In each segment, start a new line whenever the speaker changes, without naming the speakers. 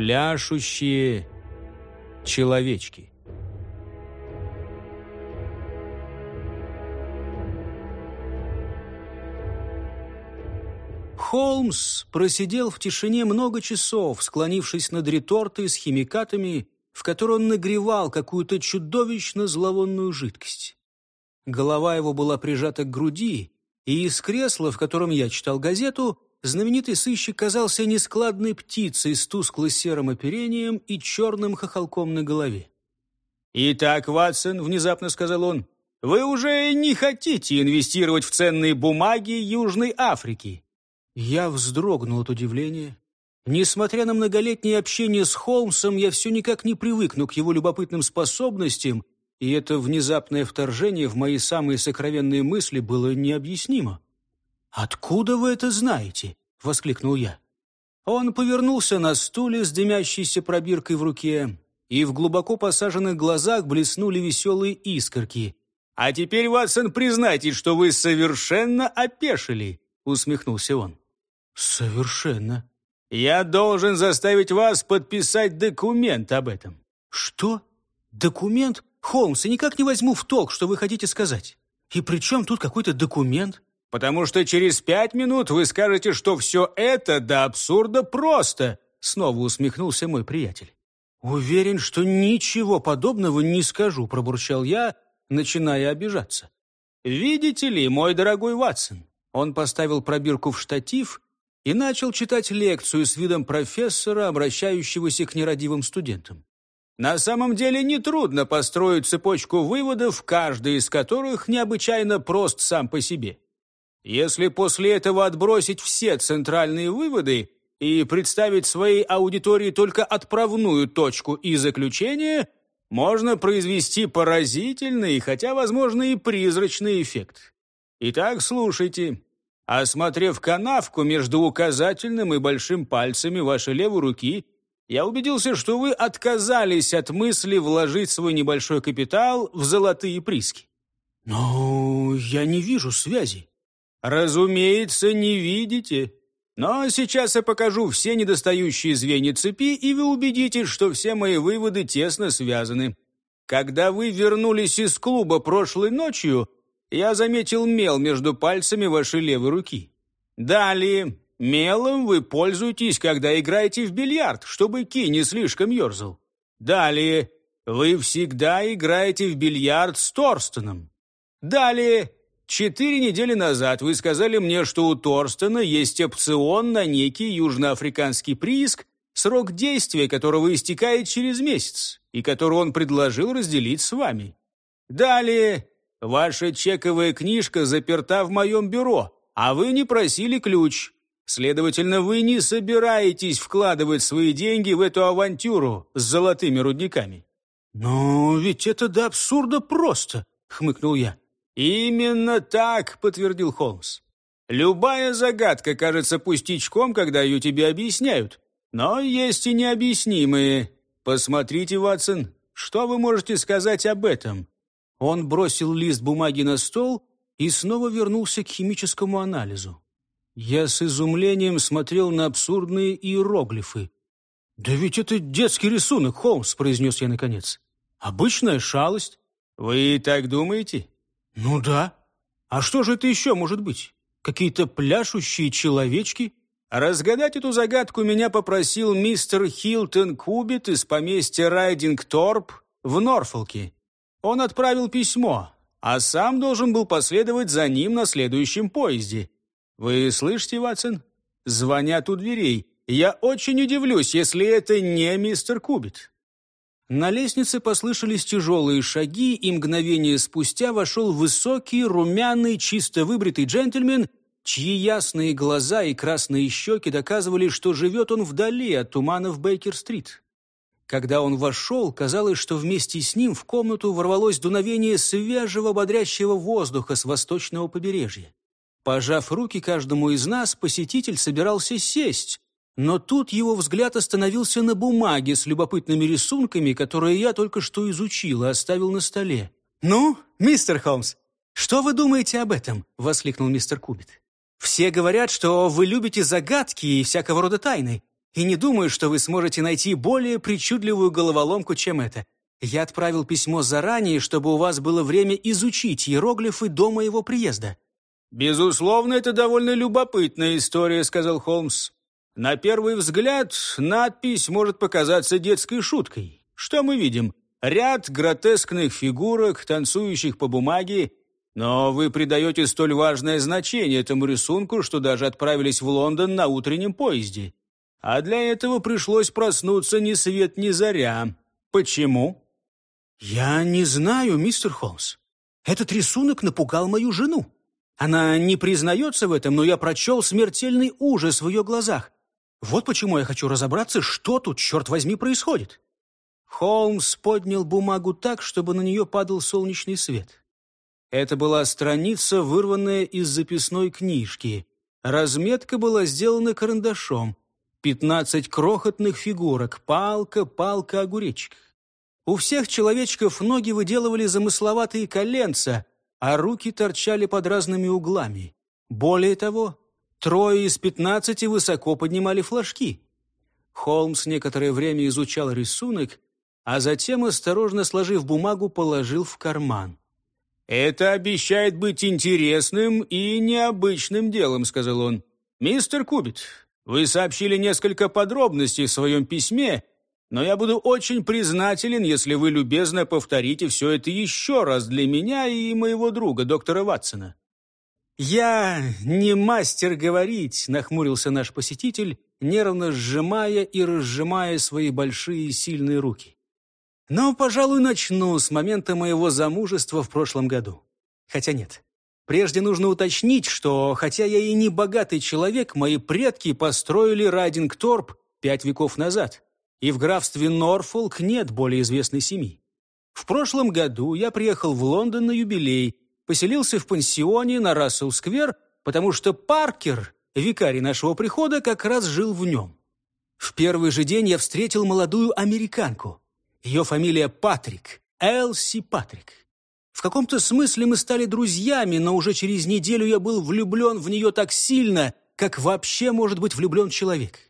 Пляшущие человечки. Холмс просидел в тишине много часов, склонившись над ретортой с химикатами, в которой он нагревал какую-то чудовищно зловонную жидкость. Голова его была прижата к груди, и из кресла, в котором я читал газету, знаменитый сыщик казался нескладной птицей с тускло-серым оперением и черным хохолком на голове. «Итак, Ватсон», — внезапно сказал он, — «вы уже не хотите инвестировать в ценные бумаги Южной Африки». Я вздрогнул от удивления. Несмотря на многолетнее общение с Холмсом, я все никак не привыкну к его любопытным способностям, и это внезапное вторжение в мои самые сокровенные мысли было необъяснимо. «Откуда вы это знаете?» — воскликнул я. Он повернулся на стуле с дымящейся пробиркой в руке, и в глубоко посаженных глазах блеснули веселые искорки. «А теперь, Ватсон, признайтесь, что вы совершенно опешили!» — усмехнулся он. «Совершенно. Я должен заставить вас подписать документ об этом». «Что? Документ? Холмс, я никак не возьму в толк, что вы хотите сказать. И при чем тут какой-то документ?» «Потому что через пять минут вы скажете, что все это до абсурда просто», снова усмехнулся мой приятель. «Уверен, что ничего подобного не скажу», пробурчал я, начиная обижаться. «Видите ли, мой дорогой Ватсон?» Он поставил пробирку в штатив и начал читать лекцию с видом профессора, обращающегося к нерадивым студентам. На самом деле нетрудно построить цепочку выводов, каждый из которых необычайно прост сам по себе. Если после этого отбросить все центральные выводы и представить своей аудитории только отправную точку и заключение, можно произвести поразительный, хотя, возможно, и призрачный эффект. Итак, слушайте. Осмотрев канавку между указательным и большим пальцами вашей левой руки, я убедился, что вы отказались от мысли вложить свой небольшой капитал в золотые приски. Но я не вижу связи. Разумеется, не видите. Но сейчас я покажу все недостающие звенья цепи, и вы убедитесь, что все мои выводы тесно связаны. Когда вы вернулись из клуба прошлой ночью, я заметил мел между пальцами вашей левой руки. Далее, мелом вы пользуетесь, когда играете в бильярд, чтобы ки не слишком ерзал. Далее, вы всегда играете в бильярд с Торстеном. Далее, четыре недели назад вы сказали мне, что у Торстена есть опцион на некий южноафриканский прииск, срок действия которого истекает через месяц, и который он предложил разделить с вами. Далее, Ваша чековая книжка заперта в моем бюро, а вы не просили ключ. Следовательно, вы не собираетесь вкладывать свои деньги в эту авантюру с золотыми рудниками». «Но ведь это до абсурда просто», — хмыкнул я. «Именно так», — подтвердил Холмс. «Любая загадка кажется пустячком, когда ее тебе объясняют. Но есть и необъяснимые. Посмотрите, Ватсон, что вы можете сказать об этом? Он бросил лист бумаги на стол и снова вернулся к химическому анализу. Я с изумлением смотрел на абсурдные иероглифы. «Да ведь это детский рисунок, Холмс», — произнес я наконец. «Обычная шалость». «Вы так думаете?» «Ну да. А что же это еще может быть? Какие-то пляшущие человечки?» Разгадать эту загадку меня попросил мистер Хилтон Кубит из поместья Райдинг-Торп в Норфолке. Он отправил письмо, а сам должен был последовать за ним на следующем поезде. Вы слышите, Ватсон? Звонят у дверей. Я очень удивлюсь, если это не мистер Кубит. На лестнице послышались тяжелые шаги, и мгновение спустя вошел высокий, румяный, чисто выбритый джентльмен, чьи ясные глаза и красные щеки доказывали, что живет он вдали от тумана в Бейкер-стрит. Когда он вошел, казалось, что вместе с ним в комнату ворвалось дуновение свежего бодрящего воздуха с восточного побережья. Пожав руки каждому из нас, посетитель собирался сесть, но тут его взгляд остановился на бумаге с любопытными рисунками, которые я только что изучил и оставил на столе. «Ну, мистер Холмс, что вы думаете об этом?» — воскликнул мистер Кубит. «Все говорят, что вы любите загадки и всякого рода тайны. И не думаю, что вы сможете найти более причудливую головоломку, чем это. Я отправил письмо заранее, чтобы у вас было время изучить иероглифы до моего приезда».
«Безусловно, это довольно любопытная история», — сказал Холмс. «На первый взгляд надпись может показаться детской шуткой. Что мы видим? Ряд гротескных фигурок, танцующих по бумаге, но вы придаете столь важное значение этому рисунку, что даже отправились в Лондон на утреннем поезде. А для этого пришлось проснуться ни свет ни заря. Почему?
Я не знаю, мистер Холмс. Этот рисунок напугал мою жену. Она не признается в этом, но я прочел смертельный ужас в ее глазах. Вот почему я хочу разобраться, что тут, черт возьми, происходит. Холмс поднял бумагу так, чтобы на нее падал солнечный свет. Это была страница, вырванная из записной книжки. Разметка была сделана карандашом. Пятнадцать крохотных фигурок, палка, палка, огуречек. У всех человечков ноги выделывали замысловатые коленца, а руки торчали под разными углами. Более того, трое из пятнадцати высоко поднимали флажки. Холмс некоторое время изучал рисунок, а затем, осторожно сложив бумагу, положил в карман.
«Это обещает быть интересным и необычным делом», — сказал он. «Мистер Кубит, вы сообщили несколько подробностей в своем письме, но я буду очень признателен, если вы любезно повторите все это еще раз для меня и моего друга, доктора Ватсона».
«Я не мастер говорить», — нахмурился наш посетитель, нервно сжимая и разжимая свои большие сильные руки. «Но, пожалуй, начну с момента моего замужества в прошлом году. Хотя нет. Прежде нужно уточнить, что, хотя я и не богатый человек, мои предки построили Райдингторп пять веков назад и в графстве Норфолк нет более известной семьи. В прошлом году я приехал в Лондон на юбилей, поселился в пансионе на Рассел-сквер, потому что Паркер, викарий нашего прихода, как раз жил в нем. В первый же день я встретил молодую американку. Ее фамилия Патрик, Элси Патрик. В каком-то смысле мы стали друзьями, но уже через неделю я был влюблен в нее так сильно, как вообще может быть влюблен человек.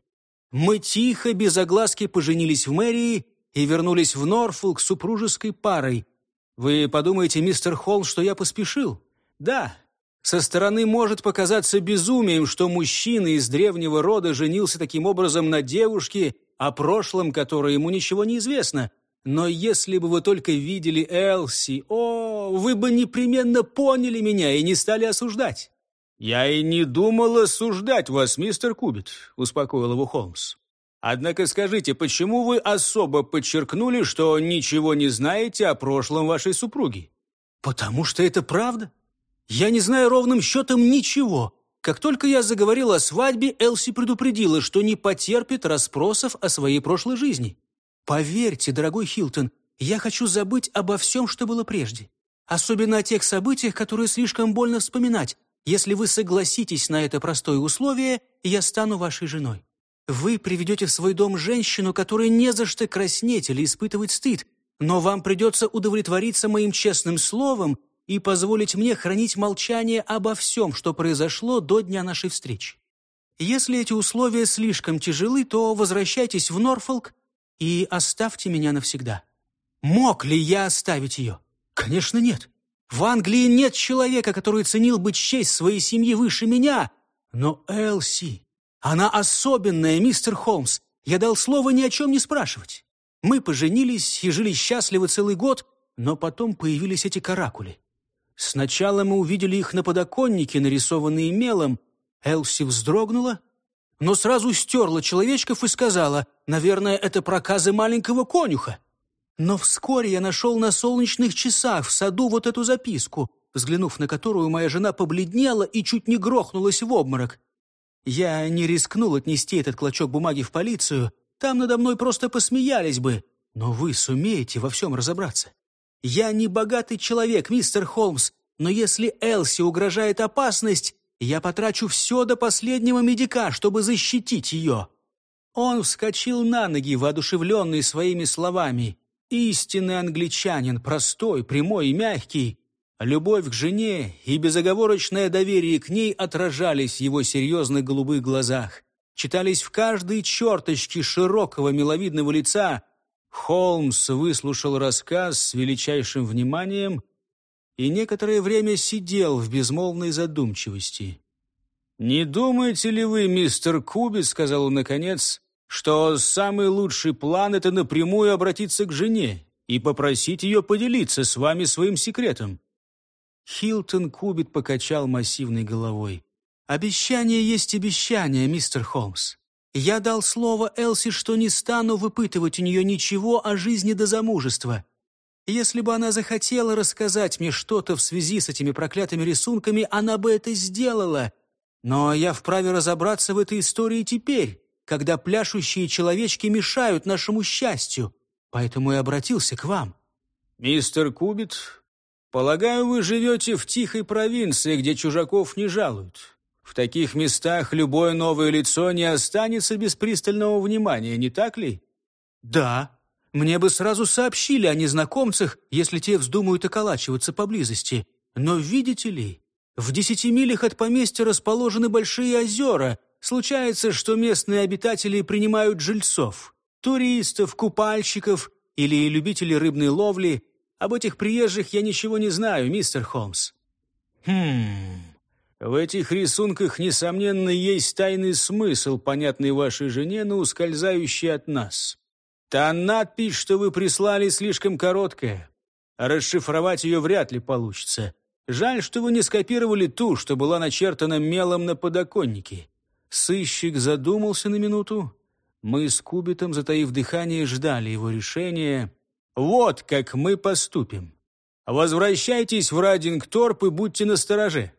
Мы тихо, без огласки поженились в мэрии и вернулись в Норфолк супружеской парой. Вы подумаете, мистер Холл, что я поспешил? Да, со стороны может показаться безумием, что мужчина из древнего рода женился таким образом на девушке, о прошлом которой ему ничего не известно. Но если бы вы только видели Элси, о, вы бы непременно поняли меня и не стали осуждать.
«Я и не думал осуждать вас, мистер Кубит», — успокоил его Холмс. «Однако скажите, почему вы особо подчеркнули, что ничего не знаете о прошлом вашей супруги?»
«Потому что это правда. Я не знаю ровным счетом ничего. Как только я заговорил о свадьбе, Элси предупредила, что не потерпит расспросов о своей прошлой жизни. Поверьте, дорогой Хилтон, я хочу забыть обо всем, что было прежде. Особенно о тех событиях, которые слишком больно вспоминать, если вы согласитесь на это простое условие, я стану вашей женой. Вы приведете в свой дом женщину, которой не за что краснеть или испытывать стыд, но вам придется удовлетвориться моим честным словом и позволить мне хранить молчание обо всем, что произошло до дня нашей встречи. Если эти условия слишком тяжелы, то возвращайтесь в Норфолк и оставьте меня навсегда. Мог ли я оставить ее? Конечно, нет. В Англии нет человека, который ценил бы честь своей семьи выше меня. Но Элси, она особенная, мистер Холмс. Я дал слово ни о чем не спрашивать. Мы поженились и жили счастливо целый год, но потом появились эти каракули. Сначала мы увидели их на подоконнике, нарисованные мелом. Элси вздрогнула, но сразу стерла человечков и сказала, «Наверное, это проказы маленького конюха». Но вскоре я нашел на солнечных часах в саду вот эту записку, взглянув на которую моя жена побледнела и чуть не грохнулась в обморок. Я не рискнул отнести этот клочок бумаги в полицию, там надо мной просто посмеялись бы. Но вы сумеете во всем разобраться. Я не богатый человек, мистер Холмс, но если Элси угрожает опасность, я потрачу все до последнего медика, чтобы защитить ее». Он вскочил на ноги, воодушевленный своими словами. Истинный англичанин, простой, прямой и мягкий. Любовь к жене и безоговорочное доверие к ней отражались в его серьезных голубых глазах. читались в каждой черточке широкого миловидного лица. Холмс выслушал рассказ с величайшим вниманием и некоторое время сидел в безмолвной задумчивости. «Не думаете ли вы, мистер Куби, — сказал он наконец, — что самый лучший план — это напрямую обратиться к жене и попросить ее поделиться с вами своим секретом?» Хилтон Кубит покачал массивной головой. «Обещание есть обещание, мистер Холмс. Я дал слово Элси, что не стану выпытывать у нее ничего о жизни до замужества. Если бы она захотела рассказать мне что-то в связи с этими проклятыми рисунками, она бы это сделала. Но я вправе разобраться в этой истории теперь, когда пляшущие человечки мешают нашему счастью. Поэтому и обратился к вам».
«Мистер Кубит, полагаю, вы живете в тихой провинции, где чужаков не жалуют. В таких местах любое новое лицо не останется без пристального внимания, не так ли?
Да. Мне бы сразу сообщили о незнакомцах, если те вздумают околачиваться поблизости. Но видите ли, в десяти милях от поместья расположены большие озера. Случается, что местные обитатели принимают жильцов, туристов, купальщиков или любителей рыбной ловли. Об этих приезжих я ничего не знаю, мистер Холмс.
Хм... В этих рисунках, несомненно, есть тайный смысл, понятный вашей жене, но ускользающий от нас. Та надпись, что вы прислали, слишком короткая. Расшифровать ее вряд ли получится. Жаль, что вы не скопировали ту, что была начертана мелом на подоконнике. Сыщик задумался на минуту. Мы с Кубитом, затаив дыхание, ждали его решения. Вот как мы поступим. Возвращайтесь в Радингторп и будьте настороже.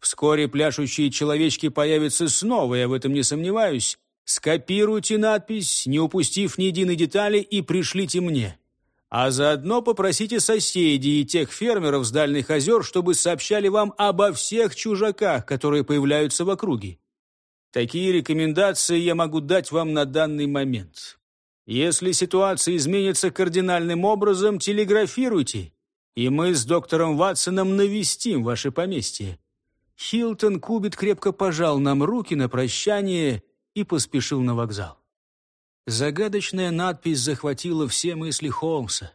Вскоре пляшущие человечки появятся снова, я в этом не сомневаюсь. Скопируйте надпись, не упустив ни единой детали, и пришлите мне. А заодно попросите соседей и тех фермеров с дальних озер, чтобы сообщали вам обо всех чужаках, которые появляются в округе. Такие рекомендации я могу дать вам на данный момент. Если ситуация изменится кардинальным образом, телеграфируйте, и мы с доктором Ватсоном навестим ваше поместье.
Хилтон Кубит крепко пожал нам руки на прощание и поспешил на вокзал. Загадочная надпись захватила все мысли Холмса.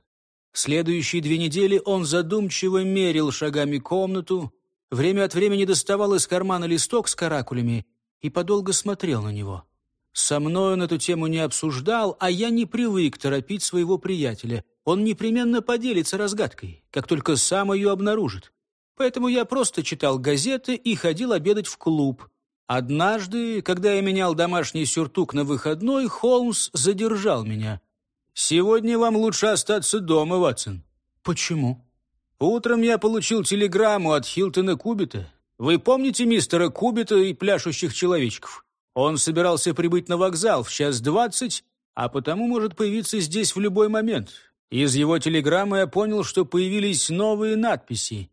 В следующие две недели он задумчиво мерил шагами комнату, время от времени доставал из кармана листок с каракулями и подолго смотрел на него. Со мной он эту тему не обсуждал, а я не привык торопить своего приятеля. Он непременно поделится разгадкой, как только сам ее обнаружит. Поэтому я просто читал газеты и ходил обедать в клуб. Однажды, когда я менял домашний сюртук на выходной, Холмс задержал меня. «Сегодня вам лучше остаться дома, Ватсон».
«Почему?»
«Утром я получил телеграмму от Хилтона Кубита. Вы помните мистера Кубита и пляшущих человечков? Он собирался прибыть на вокзал в час двадцать, а потому может появиться здесь в любой момент. Из его телеграммы я понял, что появились новые надписи.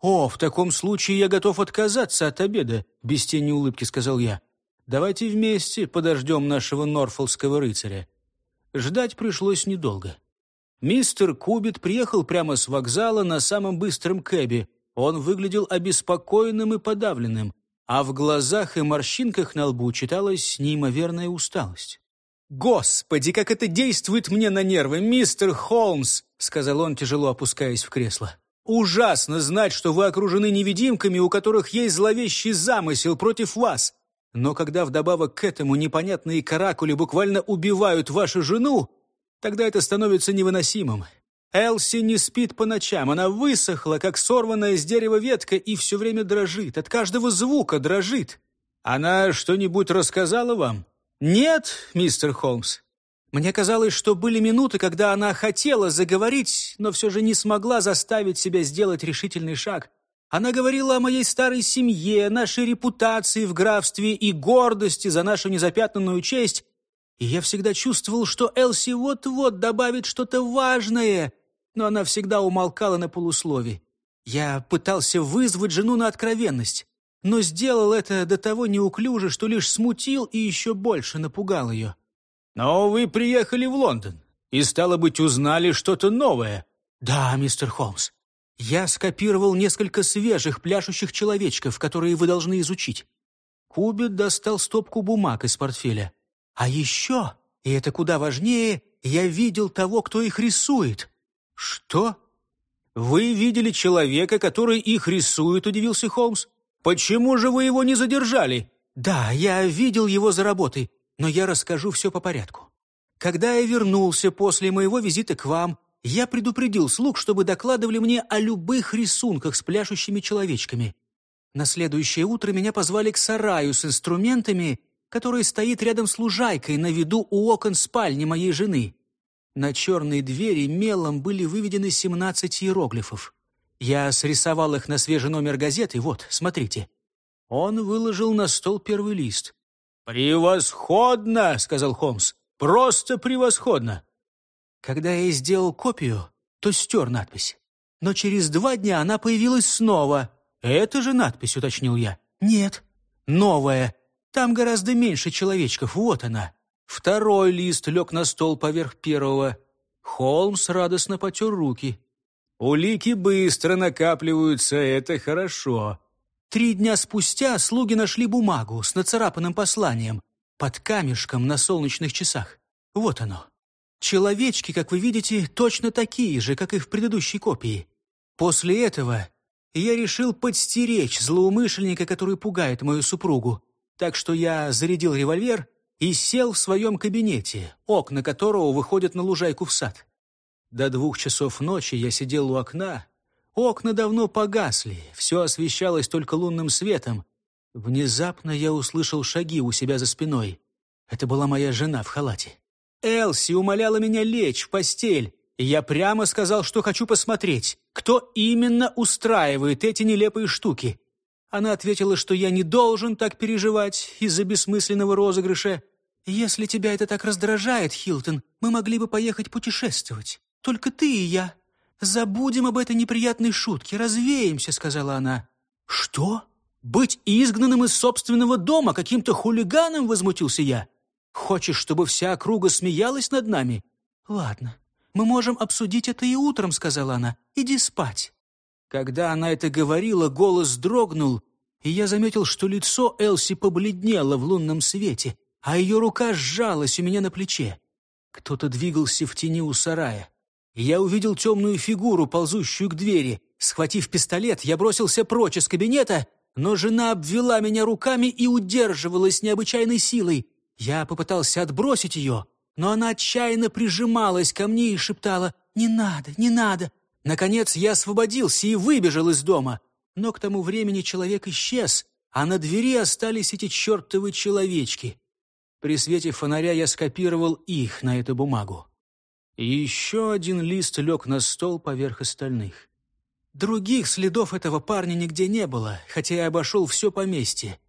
«О, в таком случае я готов отказаться от обеда», — без тени улыбки сказал я. «Давайте вместе подождем нашего норфолского рыцаря». Ждать пришлось недолго. Мистер Кубит приехал прямо с вокзала на самом быстром кэбе. Он выглядел обеспокоенным и подавленным, а в глазах и морщинках на лбу читалась неимоверная усталость. «Господи, как это действует мне на нервы, мистер Холмс!» — сказал он, тяжело опускаясь в кресло. Ужасно знать, что вы окружены невидимками, у которых есть зловещий замысел против вас. Но когда вдобавок к этому непонятные каракули буквально убивают вашу жену, тогда это становится невыносимым. Элси не спит по ночам, она высохла, как сорванная с дерева ветка, и все время дрожит, от каждого звука дрожит. Она что-нибудь рассказала вам? Нет, мистер Холмс. Мне казалось, что были минуты, когда она хотела заговорить, но все же не смогла заставить себя сделать решительный шаг. Она говорила о моей старой семье, нашей репутации в графстве и гордости за нашу незапятнанную честь. И я всегда чувствовал, что Элси вот-вот добавит что-то важное, но она всегда умолкала на полуслове. Я пытался вызвать жену на откровенность, но сделал это до того неуклюже, что лишь смутил и еще больше напугал ее.
«Но вы приехали в Лондон и, стало быть, узнали что-то новое».
«Да, мистер Холмс. Я скопировал несколько свежих пляшущих человечков, которые вы должны изучить». Кубит достал стопку бумаг из портфеля. «А еще, и это куда важнее, я видел того, кто их рисует».
«Что? Вы видели человека, который их рисует?» – удивился Холмс. «Почему же вы его не задержали?»
«Да, я видел его за работой, но я расскажу все по порядку. Когда я вернулся после моего визита к вам, я предупредил слуг, чтобы докладывали мне о любых рисунках с пляшущими человечками. На следующее утро меня позвали к сараю с инструментами, который стоит рядом с лужайкой на виду у окон спальни моей жены. На черной двери мелом были выведены 17 иероглифов. Я срисовал их на свежий номер газеты, вот, смотрите. Он выложил на стол первый лист.
«Превосходно!» — сказал Холмс. «Просто превосходно!»
Когда я сделал копию, то стер надпись. Но через два дня она появилась снова. «Это же надпись», — уточнил я. «Нет, новая. Там гораздо меньше человечков. Вот она». Второй лист лег на стол поверх первого. Холмс радостно потер руки.
«Улики быстро накапливаются, это хорошо».
Три дня спустя слуги нашли бумагу с нацарапанным посланием под камешком на солнечных часах. Вот оно. Человечки, как вы видите, точно такие же, как и в предыдущей копии. После этого я решил подстеречь злоумышленника, который пугает мою супругу. Так что я зарядил револьвер и сел в своем кабинете, окна которого выходят на лужайку в сад. До двух часов ночи я сидел у окна. Окна давно погасли, все освещалось только лунным светом. Внезапно я услышал шаги у себя за спиной. Это была моя жена в халате. Элси умоляла меня лечь в постель, и я прямо сказал, что хочу посмотреть, кто именно устраивает эти нелепые штуки. Она ответила, что я не должен так переживать из-за бессмысленного розыгрыша. «Если тебя это так раздражает, Хилтон, мы могли бы поехать путешествовать. Только ты и я. Забудем об этой неприятной шутке, развеемся», — сказала она. «Что? Быть изгнанным из собственного дома каким-то хулиганом?» — возмутился я. «Хочешь, чтобы вся округа смеялась над нами?» «Ладно, мы можем обсудить это и утром», — сказала она. «Иди спать». Когда она это говорила, голос дрогнул, и я заметил, что лицо Элси побледнело в лунном свете, а ее рука сжалась у меня на плече. Кто-то двигался в тени у сарая. Я увидел темную фигуру, ползущую к двери. Схватив пистолет, я бросился прочь из кабинета, но жена обвела меня руками и удерживала с необычайной силой. Я попытался отбросить ее, но она отчаянно прижималась ко мне и шептала «Не надо, не надо, Наконец я освободился и выбежал из дома. Но к тому времени человек исчез, а на двери остались эти чертовы человечки. При свете фонаря я скопировал их на эту бумагу. Еще один лист лег на стол поверх остальных. Других следов этого парня нигде не было, хотя я обошел все поместье.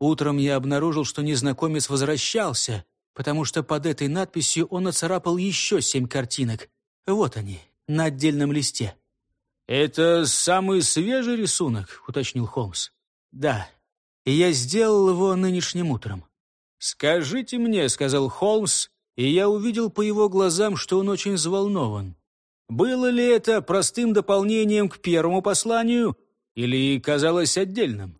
Утром я обнаружил, что незнакомец возвращался, потому что под этой надписью он оцарапал еще семь картинок. Вот они, на отдельном листе.
«Это самый свежий рисунок?» — уточнил Холмс.
«Да, я сделал его нынешним утром».
«Скажите мне», — сказал Холмс, и я увидел по его глазам, что он очень взволнован. «Было ли это простым дополнением к первому посланию или казалось отдельным?»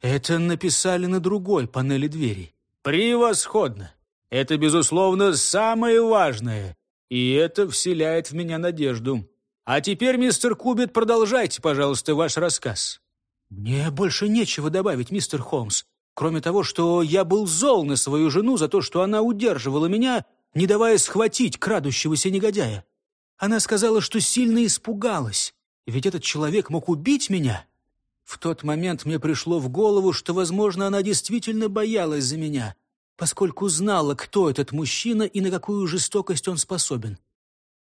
«Это написали на другой панели двери».
«Превосходно! Это, безусловно, самое важное. И это вселяет в меня надежду. А теперь, мистер Кубит, продолжайте, пожалуйста, ваш рассказ».
«Мне больше нечего добавить, мистер Холмс, кроме того, что я был зол на свою жену за то, что она удерживала меня, не давая схватить крадущегося негодяя. Она сказала, что сильно испугалась, ведь этот человек мог убить меня. В тот момент мне пришло в голову, что, возможно, она действительно боялась за меня, поскольку знала, кто этот мужчина и на какую жестокость он способен.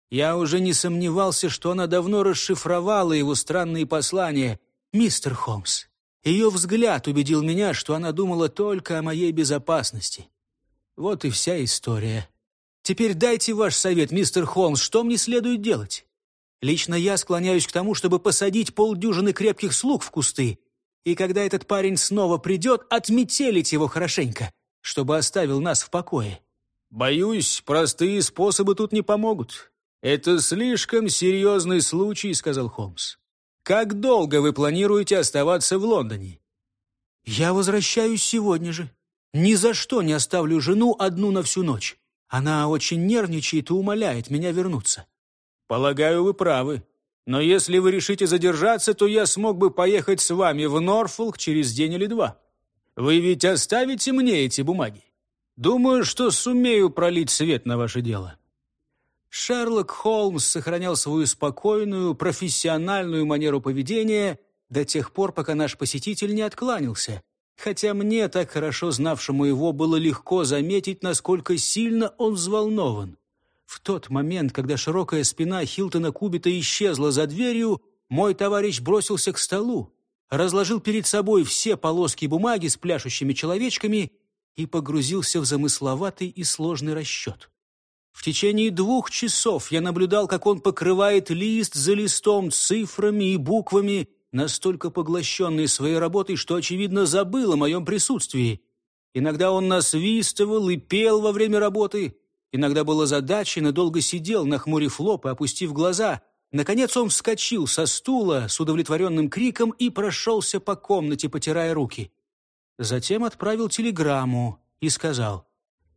Я уже не сомневался, что она давно расшифровала его странные послания. «Мистер Холмс, ее взгляд убедил меня, что она думала только о моей безопасности. Вот и вся история. Теперь дайте ваш совет, мистер Холмс, что мне следует делать? Лично я склоняюсь к тому, чтобы посадить полдюжины крепких слуг в кусты, и когда этот парень снова придет, отметелить его хорошенько чтобы оставил нас в покое.
«Боюсь, простые способы тут не помогут. Это слишком серьезный случай», — сказал Холмс. «Как долго вы планируете оставаться в Лондоне?»
«Я возвращаюсь сегодня же. Ни за что не оставлю жену одну на всю ночь. Она очень нервничает и умоляет меня вернуться».
«Полагаю, вы правы. Но если вы решите задержаться, то я смог бы поехать с вами в Норфолк через день или два. Вы ведь оставите мне эти бумаги? Думаю, что сумею пролить свет на ваше дело».
Шерлок Холмс сохранял свою спокойную, профессиональную манеру поведения до тех пор, пока наш посетитель не откланялся. Хотя мне, так хорошо знавшему его, было легко заметить, насколько сильно он взволнован. В тот момент, когда широкая спина Хилтона Кубита исчезла за дверью, мой товарищ бросился к столу, разложил перед собой все полоски бумаги с пляшущими человечками и погрузился в замысловатый и сложный расчет. В течение двух часов я наблюдал, как он покрывает лист за листом цифрами и буквами, настолько поглощенный своей работой, что, очевидно, забыл о моем присутствии. Иногда он насвистывал и пел во время работы, иногда был озадачен и долго сидел, нахмурив лоб и опустив глаза. Наконец он вскочил со стула с удовлетворенным криком и прошелся по комнате, потирая руки. Затем отправил телеграмму и сказал —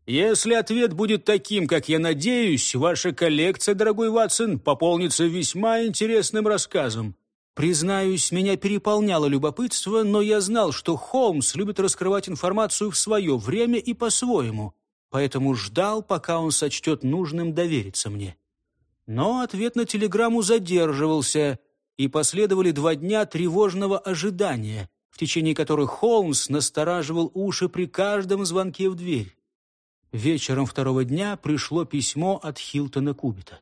если ответ будет таким, как я надеюсь, ваша коллекция, дорогой Ватсон, пополнится весьма интересным рассказом. Признаюсь, меня переполняло любопытство, но я знал, что Холмс любит раскрывать информацию в свое время и по-своему, поэтому ждал, пока он сочтет нужным довериться мне. Но ответ на телеграмму задерживался, и последовали два дня тревожного ожидания, в течение которых Холмс настораживал уши при каждом звонке в дверь. Вечером второго дня пришло письмо от Хилтона Кубита.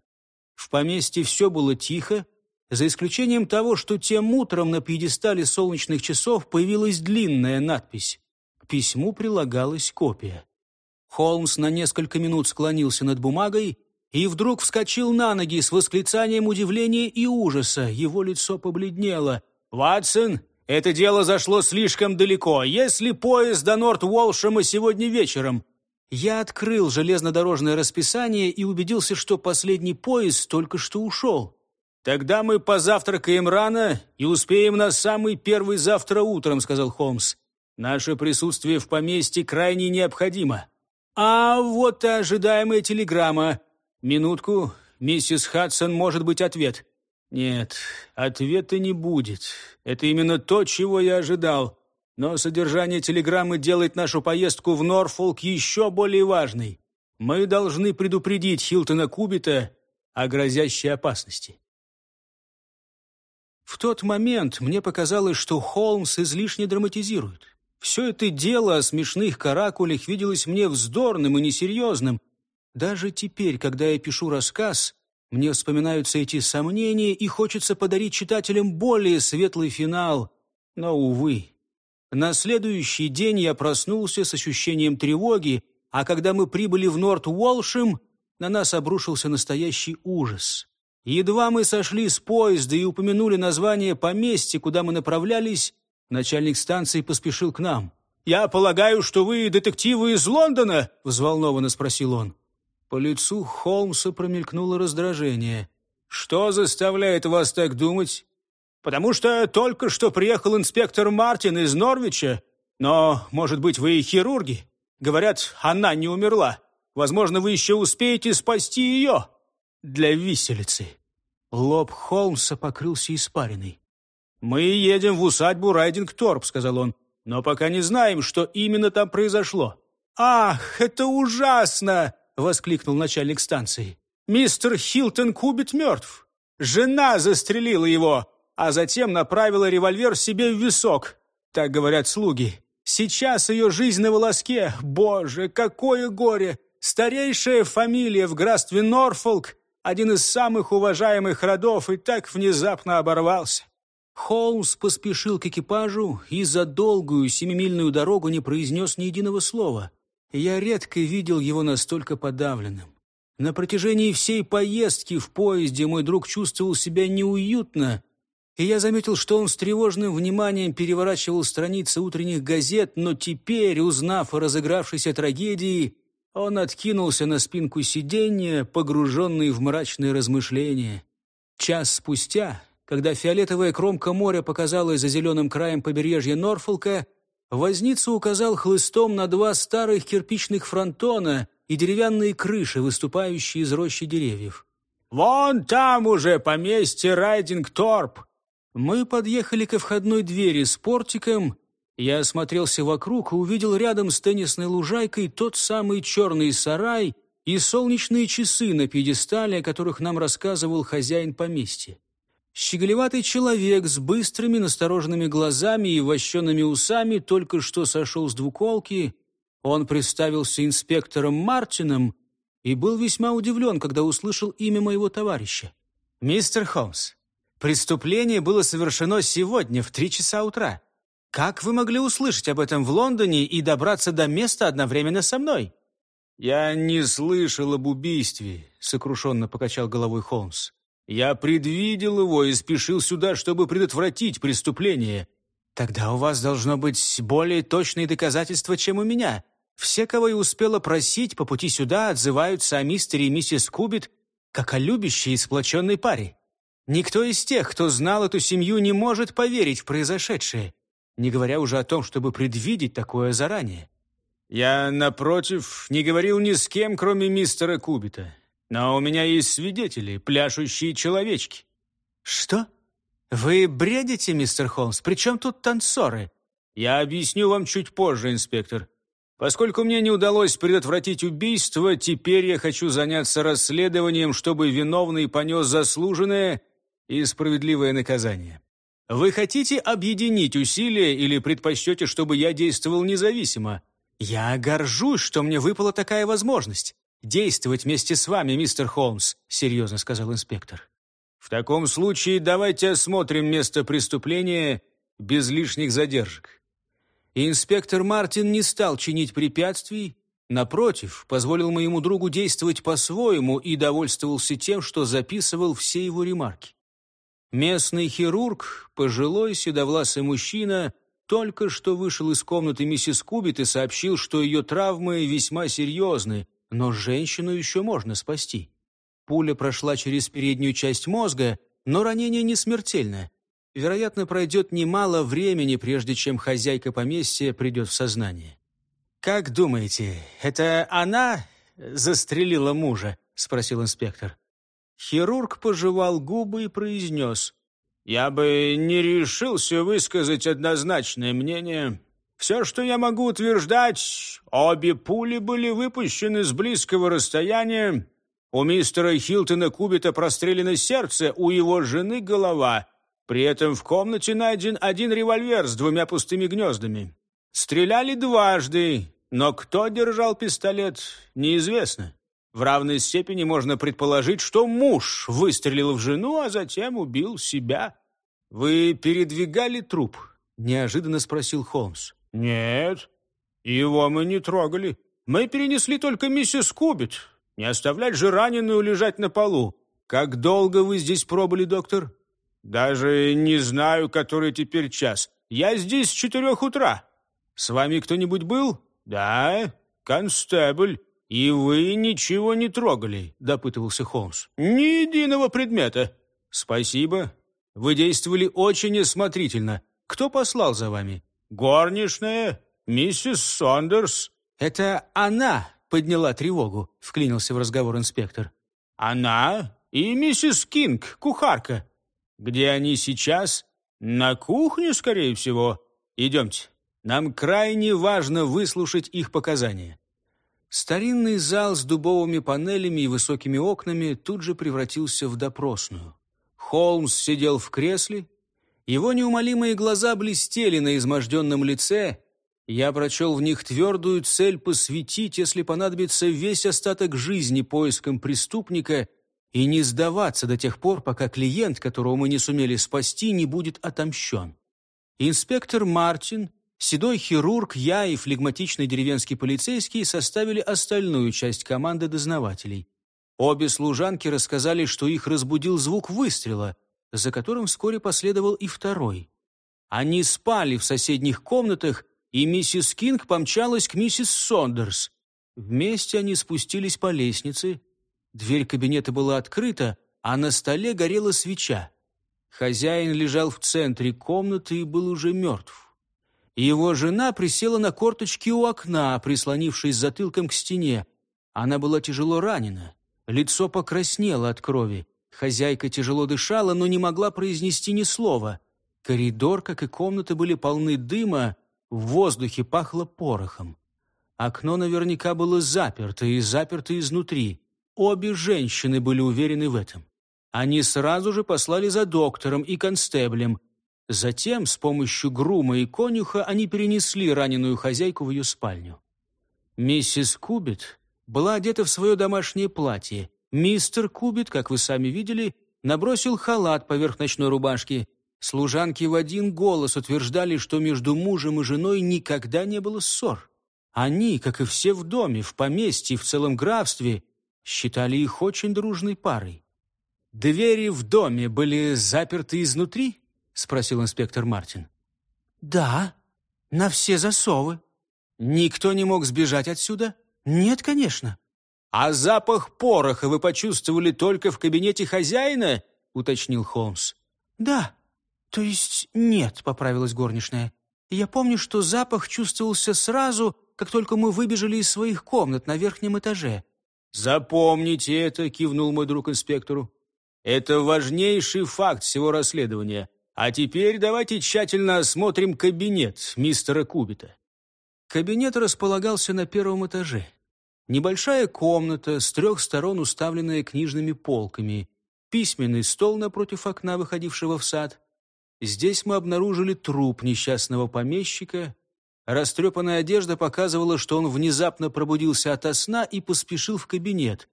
В поместье все было тихо, за исключением того, что тем утром на пьедестале солнечных часов появилась длинная надпись. К письму прилагалась копия. Холмс на несколько минут склонился над бумагой и вдруг вскочил на ноги с восклицанием удивления и ужаса. Его лицо побледнело. «Ватсон, это дело зашло слишком далеко. Если поезд до Норт-Уолшема сегодня вечером, я открыл железнодорожное расписание и убедился, что последний поезд только что ушел. «Тогда мы позавтракаем рано и успеем на самый первый завтра утром», — сказал Холмс. «Наше присутствие в поместье крайне необходимо». «А вот и ожидаемая телеграмма. Минутку, миссис Хадсон, может быть ответ». «Нет, ответа не будет. Это именно то, чего я ожидал. Но содержание телеграммы делает нашу поездку в Норфолк еще более важной. Мы должны предупредить Хилтона Кубита о грозящей опасности. В тот момент мне показалось, что Холмс излишне драматизирует. Все это дело о смешных каракулях виделось мне вздорным и несерьезным. Даже теперь, когда я пишу рассказ, мне вспоминаются эти сомнения, и хочется подарить читателям более светлый финал. Но, увы, на следующий день я проснулся с ощущением тревоги, а когда мы прибыли в Норт-Уолшем, на нас обрушился настоящий ужас. Едва мы сошли с поезда и упомянули название поместья, куда мы направлялись, начальник станции поспешил к нам. «Я полагаю, что вы детективы из Лондона?» — взволнованно спросил он. По лицу Холмса промелькнуло раздражение. «Что заставляет вас так думать?» потому что только что приехал инспектор Мартин из Норвича. Но, может быть, вы и хирурги? Говорят, она не умерла. Возможно, вы еще успеете спасти ее для виселицы». Лоб Холмса покрылся испариной. «Мы едем в усадьбу Райдингторп», — сказал он, «но пока не знаем, что именно там произошло». «Ах, это ужасно!» — воскликнул начальник станции. «Мистер Хилтон Кубит мертв. Жена застрелила его а затем направила револьвер себе в висок. Так говорят слуги. Сейчас ее жизнь на волоске. Боже, какое горе! Старейшая фамилия в графстве Норфолк, один из самых уважаемых родов, и так внезапно оборвался. Холмс поспешил к экипажу и за долгую семимильную дорогу не произнес ни единого слова. Я редко видел его настолько подавленным. На протяжении всей поездки в поезде мой друг чувствовал себя неуютно, и я заметил, что он с тревожным вниманием переворачивал страницы утренних газет, но теперь, узнав о разыгравшейся трагедии, он откинулся на спинку сиденья, погруженный в мрачные размышления. Час спустя, когда фиолетовая кромка моря показалась за зеленым краем побережья Норфолка, Возница указал хлыстом на два старых кирпичных фронтона и деревянные крыши, выступающие из рощи деревьев.
«Вон там уже поместье Райдинг-Торп!»
Мы подъехали ко входной двери с портиком. Я осмотрелся вокруг и увидел рядом с теннисной лужайкой тот самый черный сарай и солнечные часы на пьедестале, о которых нам рассказывал хозяин поместья. Щеголеватый человек с быстрыми настороженными глазами и вощенными усами только что сошел с двуколки. Он представился инспектором Мартином и был весьма удивлен, когда услышал имя моего товарища.
«Мистер Холмс, преступление было совершено сегодня в три часа утра. Как вы могли услышать об этом в Лондоне и добраться до места одновременно со мной?» «Я не слышал об убийстве», — сокрушенно покачал головой Холмс. Я предвидел его и спешил сюда, чтобы предотвратить преступление. Тогда у вас должно быть более точные доказательства, чем у меня. Все, кого я успела просить по пути сюда, отзываются о мистере и миссис Кубит как о любящей и сплоченной паре. Никто из тех, кто знал эту семью, не может поверить в произошедшее, не говоря уже о том, чтобы предвидеть такое заранее. Я, напротив, не говорил ни с кем, кроме мистера Кубита. Но у меня есть свидетели, пляшущие человечки».
«Что? Вы бредите, мистер Холмс? Причем тут танцоры?»
«Я объясню вам чуть позже, инспектор. Поскольку мне не удалось предотвратить убийство, теперь я хочу заняться расследованием, чтобы виновный понес заслуженное и справедливое наказание. Вы хотите объединить усилия или предпочтете, чтобы я действовал независимо?»
«Я горжусь, что мне выпала такая возможность действовать вместе с вами, мистер Холмс», — серьезно сказал инспектор.
«В таком случае давайте осмотрим место преступления без лишних задержек».
инспектор Мартин не стал чинить препятствий, напротив, позволил моему другу действовать по-своему и довольствовался тем, что записывал все его ремарки. Местный хирург, пожилой седовласый мужчина, только что вышел из комнаты миссис Кубит и сообщил, что ее травмы весьма серьезны, но женщину еще можно спасти. Пуля прошла через переднюю часть мозга, но ранение не смертельное. Вероятно, пройдет немало времени, прежде чем хозяйка поместья придет в сознание.
«Как думаете, это она застрелила мужа?» — спросил инспектор.
Хирург пожевал губы и произнес.
«Я бы не решился высказать однозначное мнение. Все, что я могу утверждать, обе пули были выпущены с близкого расстояния. У мистера Хилтона Кубита прострелено сердце, у его жены голова. При этом в комнате найден один револьвер с двумя пустыми гнездами. Стреляли дважды, но кто держал пистолет, неизвестно. В равной степени можно предположить, что муж выстрелил в жену, а затем убил себя. «Вы передвигали труп?» — неожиданно спросил Холмс. «Нет, его мы не трогали. Мы перенесли только миссис Кубит. Не оставлять же раненую лежать на полу. Как долго вы здесь пробыли, доктор?» «Даже не знаю, который теперь час. Я здесь с четырех утра. С вами кто-нибудь был?» «Да, констебль. И вы ничего не трогали», — допытывался Холмс. «Ни единого предмета». «Спасибо. Вы действовали очень осмотрительно. Кто послал за вами?» «Горничная, миссис Сондерс».
«Это она подняла тревогу», — вклинился в разговор инспектор.
«Она и миссис Кинг, кухарка. Где они сейчас? На кухне, скорее всего. Идемте. Нам крайне важно выслушать их показания».
Старинный зал с дубовыми панелями и высокими окнами тут же превратился в допросную. Холмс сидел в кресле, его неумолимые глаза блестели на изможденном лице. Я прочел в них твердую цель посвятить, если понадобится, весь остаток жизни поиском преступника и не сдаваться до тех пор, пока клиент, которого мы не сумели спасти, не будет отомщен. Инспектор Мартин, седой хирург, я и флегматичный деревенский полицейский составили остальную часть команды дознавателей. Обе служанки рассказали, что их разбудил звук выстрела — за которым вскоре последовал и второй. Они спали в соседних комнатах, и миссис Кинг помчалась к миссис Сондерс. Вместе они спустились по лестнице. Дверь кабинета была открыта, а на столе горела свеча. Хозяин лежал в центре комнаты и был уже мертв. Его жена присела на корточки у окна, прислонившись затылком к стене. Она была тяжело ранена. Лицо покраснело от крови. Хозяйка тяжело дышала, но не могла произнести ни слова. Коридор, как и комната, были полны дыма, в воздухе пахло порохом. Окно наверняка было заперто и заперто изнутри. Обе женщины были уверены в этом. Они сразу же послали за доктором и констеблем. Затем, с помощью грума и конюха, они перенесли раненую хозяйку в ее спальню. Миссис Кубит была одета в свое домашнее платье. Мистер Кубит, как вы сами видели, набросил халат поверх ночной рубашки. Служанки в один голос утверждали, что между мужем и женой никогда не было ссор. Они, как и все в доме, в поместье, в целом графстве, считали их очень дружной парой. «Двери в доме были заперты изнутри?» — спросил инспектор Мартин. «Да, на все засовы». «Никто не мог сбежать отсюда?» «Нет, конечно». «А запах пороха вы почувствовали только в кабинете хозяина?» — уточнил Холмс. «Да, то есть нет», — поправилась горничная. «Я помню, что запах чувствовался сразу, как только мы выбежали из своих комнат на верхнем этаже».
«Запомните это», — кивнул мой друг инспектору. «Это важнейший факт всего расследования. А теперь давайте тщательно осмотрим кабинет мистера Кубита».
Кабинет располагался на первом этаже. Небольшая комната, с трех сторон уставленная книжными полками, письменный стол напротив окна, выходившего в сад. Здесь мы обнаружили труп несчастного помещика. Растрепанная одежда показывала, что он внезапно пробудился ото сна и поспешил в кабинет.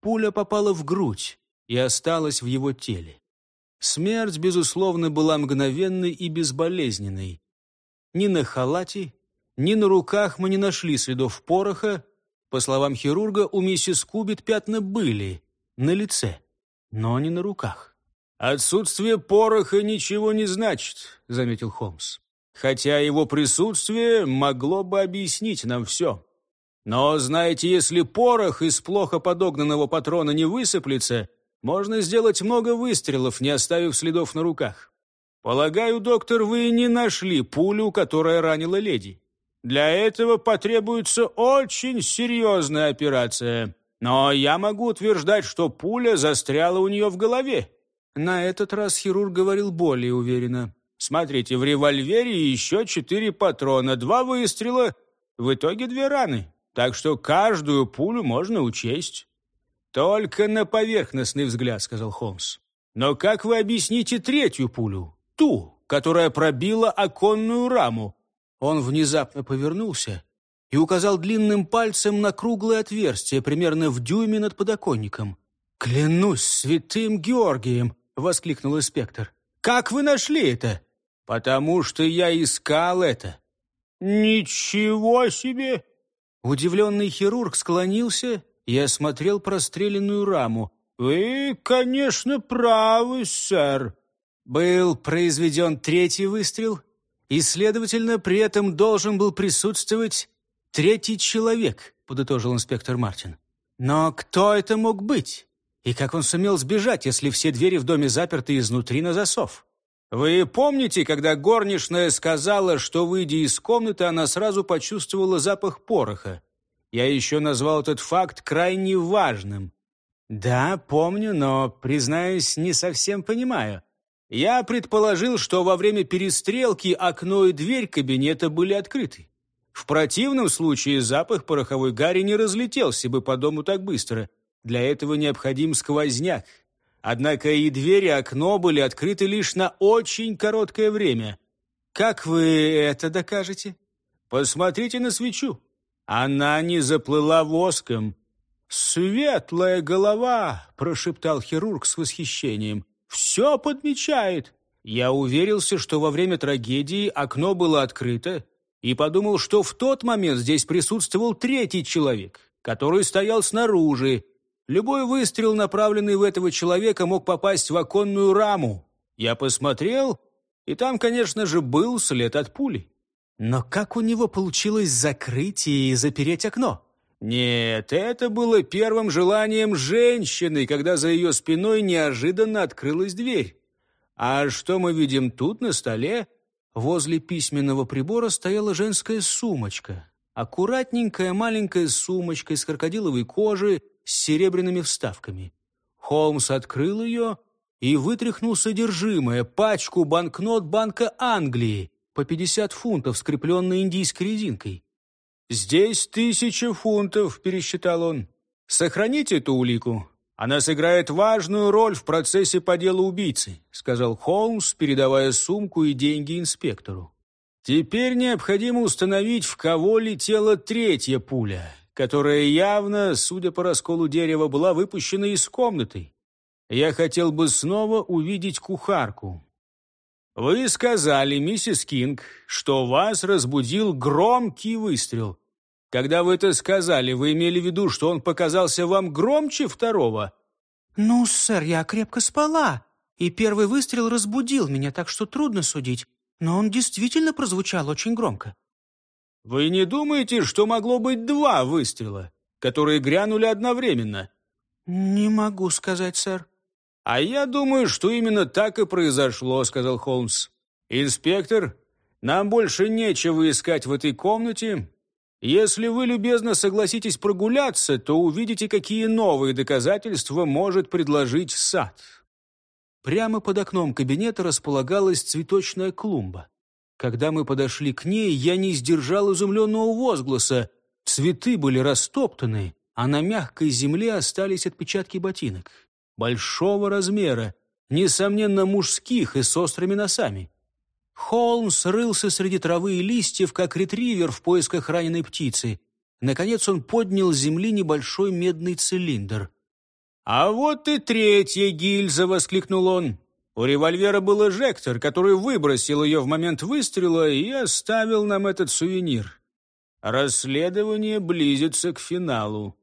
Пуля попала в грудь и осталась в его теле. Смерть, безусловно, была мгновенной и безболезненной. Ни на халате, ни на руках мы не нашли следов пороха, по словам хирурга, у миссис Кубит пятна были на лице, но не на руках.
«Отсутствие пороха ничего не значит», — заметил Холмс. «Хотя его присутствие могло бы объяснить нам все. Но, знаете, если порох из плохо подогнанного патрона не высыплется, можно сделать много выстрелов, не оставив следов на руках. Полагаю, доктор, вы не нашли пулю, которая ранила леди. Для этого потребуется очень серьезная операция. Но я могу утверждать, что пуля застряла у нее в голове.
На этот раз хирург говорил более уверенно.
Смотрите, в револьвере еще четыре патрона, два выстрела, в итоге две раны. Так что каждую пулю можно учесть. «Только на поверхностный взгляд», — сказал Холмс. «Но как вы объясните третью пулю? Ту, которая пробила оконную раму?»
Он внезапно повернулся и указал длинным пальцем на круглое отверстие, примерно в дюйме над подоконником. «Клянусь святым Георгием!» — воскликнул инспектор. «Как вы нашли это?»
«Потому что я искал это».
«Ничего себе!» Удивленный хирург склонился и осмотрел простреленную раму.
«Вы, конечно, правы, сэр».
Был произведен третий выстрел, и, следовательно, при этом должен был присутствовать третий человек, подытожил инспектор Мартин. Но кто это мог быть? И как он сумел сбежать, если все двери в доме заперты изнутри на засов?
Вы помните, когда горничная сказала, что, выйдя из комнаты, она сразу почувствовала запах пороха? Я еще назвал этот факт крайне важным.
Да, помню, но, признаюсь, не совсем понимаю.
Я предположил, что во время перестрелки окно и дверь кабинета были открыты. В противном случае запах пороховой гари не разлетелся бы по дому так быстро. Для этого необходим сквозняк. Однако и дверь, и окно были открыты лишь на очень короткое время.
Как вы это докажете?
Посмотрите на свечу. Она не заплыла воском. «Светлая голова!» — прошептал хирург с восхищением все подмечает. Я уверился, что во время трагедии окно было открыто, и подумал, что в тот момент здесь присутствовал третий человек, который стоял снаружи. Любой выстрел, направленный в этого человека, мог попасть в оконную раму. Я посмотрел, и там, конечно же, был след от пули.
Но как у него получилось закрыть и запереть окно?
Нет, это было первым желанием женщины, когда за ее спиной неожиданно открылась дверь. А что мы видим тут на столе?
Возле письменного прибора стояла женская сумочка. Аккуратненькая маленькая сумочка из крокодиловой кожи с серебряными вставками. Холмс открыл ее и вытряхнул содержимое, пачку банкнот Банка Англии по 50 фунтов, скрепленной индийской резинкой. «Здесь тысяча фунтов», — пересчитал он. «Сохраните эту улику. Она сыграет важную роль в процессе по делу убийцы», — сказал Холмс, передавая сумку и деньги инспектору. «Теперь необходимо установить, в кого летела третья пуля, которая явно, судя по расколу дерева, была выпущена из комнаты. Я хотел бы снова увидеть кухарку». «Вы сказали, миссис Кинг, что вас разбудил громкий выстрел. Когда вы это сказали, вы имели в виду, что он показался вам громче второго?»
«Ну, сэр, я крепко спала, и первый выстрел разбудил меня, так что трудно судить. Но он действительно прозвучал очень громко».
«Вы не думаете, что могло быть два выстрела, которые грянули одновременно?»
«Не могу сказать, сэр».
«А я думаю, что именно так и произошло», — сказал Холмс. «Инспектор, нам больше нечего искать в этой комнате, если вы любезно согласитесь прогуляться, то увидите, какие новые доказательства может предложить сад. Прямо под окном кабинета располагалась цветочная клумба. Когда мы подошли к ней, я не сдержал изумленного возгласа. Цветы были растоптаны, а на мягкой земле остались отпечатки ботинок. Большого размера, несомненно, мужских и с острыми носами. Холмс рылся среди травы и листьев, как ретривер в поисках раненой птицы. Наконец он поднял с земли небольшой медный цилиндр. «А вот и третья гильза!» — воскликнул он. У револьвера был эжектор, который выбросил ее в момент выстрела и оставил нам этот сувенир. Расследование близится к финалу.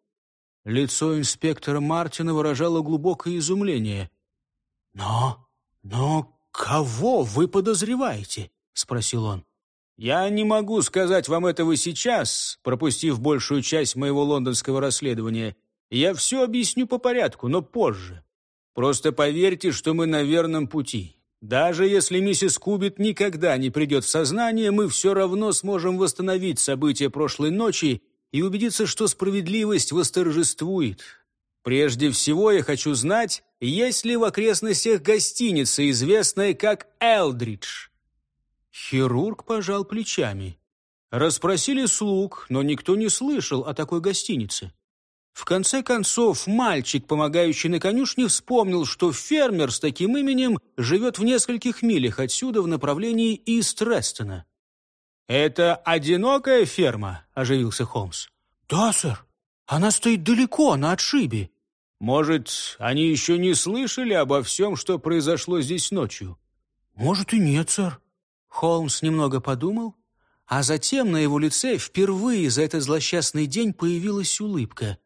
Лицо инспектора Мартина выражало глубокое изумление. «Но, но «Кого вы подозреваете?» — спросил он. «Я не могу сказать вам этого сейчас, пропустив большую часть моего лондонского расследования. Я все объясню по порядку, но позже. Просто поверьте, что мы на верном пути. Даже если миссис Кубит никогда не придет в сознание, мы все равно сможем восстановить события прошлой ночи и убедиться, что справедливость восторжествует. Прежде всего я хочу знать, есть ли в окрестностях гостиница, известная как Элдридж. Хирург пожал плечами. Расспросили слуг, но никто не слышал о такой гостинице. В конце концов, мальчик, помогающий на конюшне, вспомнил, что фермер с таким именем живет в нескольких милях отсюда в направлении Ист-Рестона. «Это одинокая ферма?» – оживился Холмс. «Да, сэр. Она стоит далеко, на отшибе. Может, они еще не слышали обо всем, что произошло здесь ночью? Может и нет, сэр. Холмс немного подумал, а затем на его лице впервые за этот злосчастный день появилась улыбка.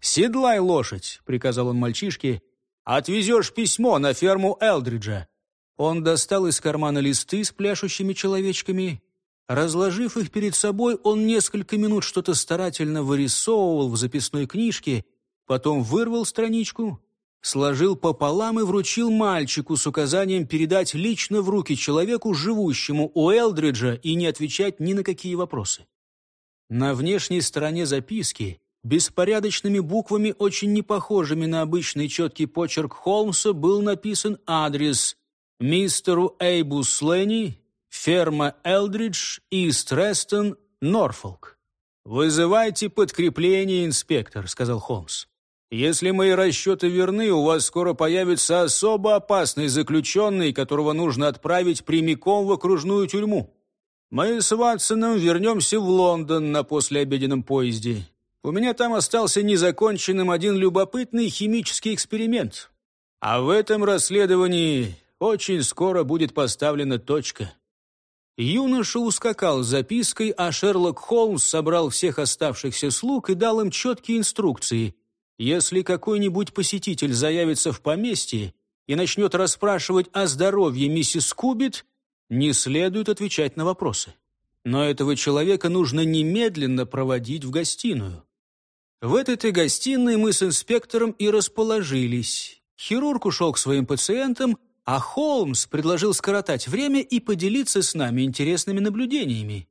«Седлай лошадь», — приказал он мальчишке, — «отвезешь письмо на ферму Элдриджа». Он достал из кармана листы с пляшущими человечками. Разложив их перед собой, он несколько минут что-то старательно вырисовывал в записной книжке — потом вырвал страничку, сложил пополам и вручил мальчику с указанием передать лично в руки человеку, живущему у Элдриджа, и не отвечать ни на какие вопросы. На внешней стороне записки беспорядочными буквами, очень не похожими на обычный четкий почерк Холмса, был написан адрес мистеру Эйбу Сленни, ферма Элдридж, Ист Рестон, Норфолк. «Вызывайте подкрепление, инспектор», — сказал Холмс. Если мои расчеты верны, у вас скоро появится особо опасный заключенный, которого нужно отправить прямиком в окружную тюрьму. Мы с Ватсоном вернемся в Лондон на послеобеденном поезде. У меня там остался незаконченным один любопытный химический эксперимент. А в этом расследовании очень скоро будет поставлена точка. Юноша ускакал с запиской, а Шерлок Холмс собрал всех оставшихся слуг и дал им четкие инструкции – если какой-нибудь посетитель заявится в поместье и начнет расспрашивать о здоровье миссис Кубит, не следует отвечать на вопросы. Но этого человека нужно немедленно проводить в гостиную. В этой-то гостиной мы с инспектором и расположились. Хирург ушел к своим пациентам, а Холмс предложил скоротать время и поделиться с нами интересными наблюдениями.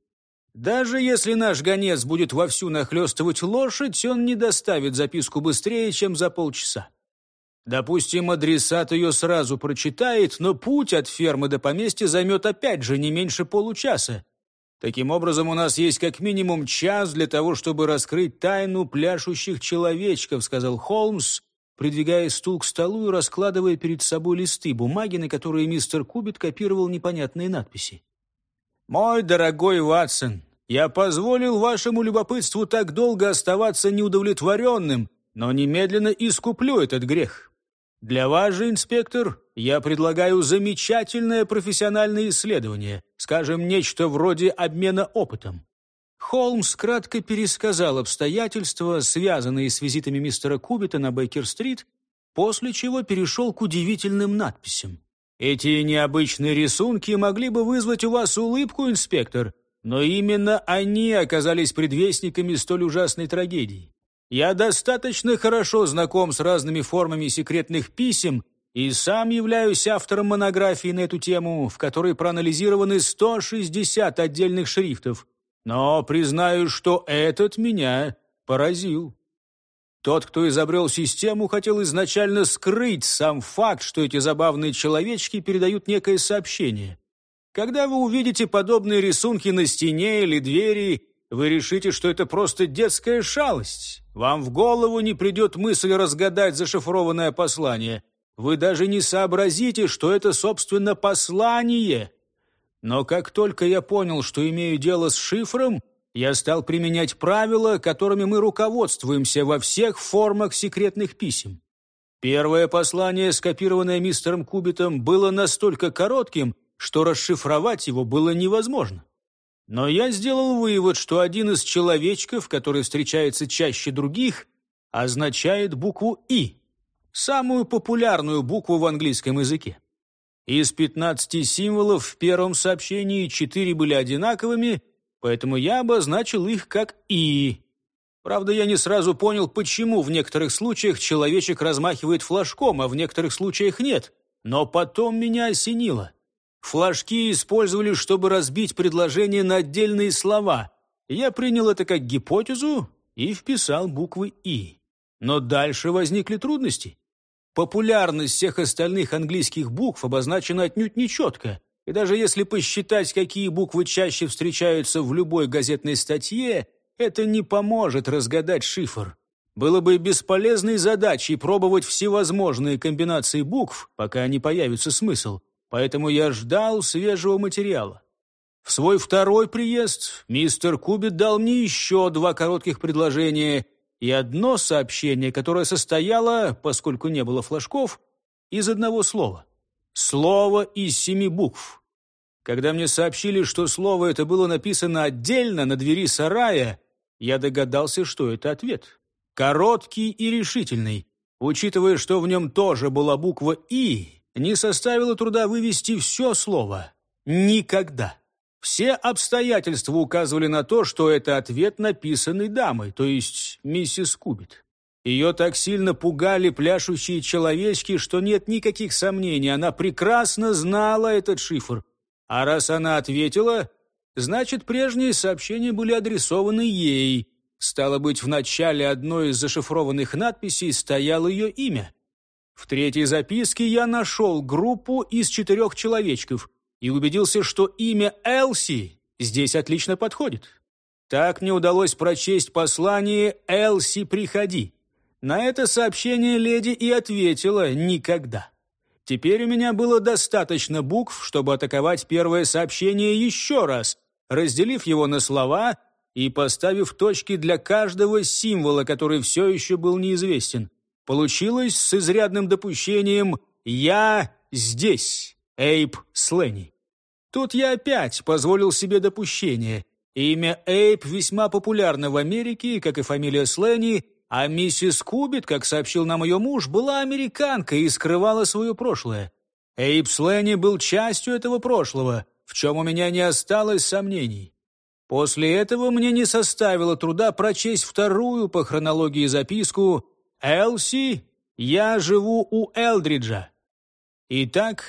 Даже если наш гонец будет вовсю нахлестывать лошадь, он не доставит записку быстрее, чем за полчаса. Допустим, адресат ее сразу прочитает, но путь от фермы до поместья займет опять же не меньше получаса. Таким образом, у нас есть как минимум час для того, чтобы раскрыть тайну пляшущих человечков, сказал Холмс, придвигая стул к столу и раскладывая перед собой листы бумаги, на которые мистер Кубит копировал непонятные надписи. «Мой дорогой Ватсон, я позволил вашему любопытству так долго оставаться неудовлетворенным, но немедленно искуплю этот грех. Для вас же, инспектор, я предлагаю замечательное профессиональное исследование, скажем, нечто вроде обмена опытом. Холмс кратко пересказал обстоятельства, связанные с визитами мистера Кубита на Бейкер-стрит, после чего перешел к удивительным надписям. Эти необычные рисунки могли бы вызвать у вас улыбку, инспектор, но именно они оказались предвестниками столь ужасной трагедии. Я достаточно хорошо знаком с разными формами секретных писем и сам являюсь автором монографии на эту тему, в которой проанализированы 160 отдельных шрифтов. Но признаю, что этот меня поразил. Тот, кто изобрел систему, хотел изначально скрыть сам факт, что эти забавные человечки передают некое сообщение. Когда вы увидите подобные рисунки на стене или двери, вы решите, что это просто детская шалость. Вам в голову не придет мысль разгадать зашифрованное послание. Вы даже не сообразите, что это, собственно, послание. Но как только я понял, что имею дело с шифром, я стал применять правила, которыми мы руководствуемся во всех формах секретных писем. Первое послание, скопированное мистером Кубитом, было настолько коротким, что расшифровать его было невозможно. Но я сделал вывод, что один из человечков, который встречается чаще других, означает букву «И», самую популярную букву в английском языке. Из 15 символов в первом сообщении четыре были одинаковыми, поэтому я обозначил их как «И». Правда, я не сразу понял, почему в некоторых случаях человечек размахивает флажком, а в некоторых случаях нет. Но потом меня осенило. Флажки использовали, чтобы разбить предложение на отдельные слова. Я принял это как гипотезу и вписал буквы «И». Но дальше возникли трудности. Популярность всех остальных английских букв обозначена отнюдь нечетко. И даже если посчитать, какие буквы чаще встречаются в любой газетной статье, это не поможет разгадать шифр. Было бы бесполезной задачей пробовать всевозможные комбинации букв, пока не появится смысл поэтому я ждал свежего материала. В свой второй приезд мистер Кубит дал мне еще два коротких предложения и одно сообщение, которое состояло, поскольку не было флажков, из одного слова. Слово из семи букв. Когда мне сообщили, что слово это было написано отдельно на двери сарая, я догадался, что это ответ. Короткий и решительный. Учитывая, что в нем тоже была буква «И», не составило труда вывести все слово «никогда». Все обстоятельства указывали на то, что это ответ написанный дамой, то есть миссис Кубит. Ее так сильно пугали пляшущие человечки, что нет никаких сомнений, она прекрасно знала этот шифр. А раз она ответила, значит, прежние сообщения были адресованы ей. Стало быть, в начале одной из зашифрованных надписей стояло ее имя. В третьей записке я нашел группу из четырех человечков и убедился, что имя Элси здесь отлично подходит. Так мне удалось прочесть послание «Элси, приходи». На это сообщение леди и ответила «никогда». Теперь у меня было достаточно букв, чтобы атаковать первое сообщение еще раз, разделив его на слова и поставив точки для каждого символа, который все еще был неизвестен. Получилось с изрядным допущением «Я здесь, Эйп Сленни». Тут я опять позволил себе допущение. Имя Эйп весьма популярно в Америке, как и фамилия Сленни, а миссис Кубит, как сообщил нам ее муж, была американкой и скрывала свое прошлое. Эйп Сленни был частью этого прошлого, в чем у меня не осталось сомнений. После этого мне не составило труда прочесть вторую по хронологии записку «Элси, я живу у Элдриджа». Итак,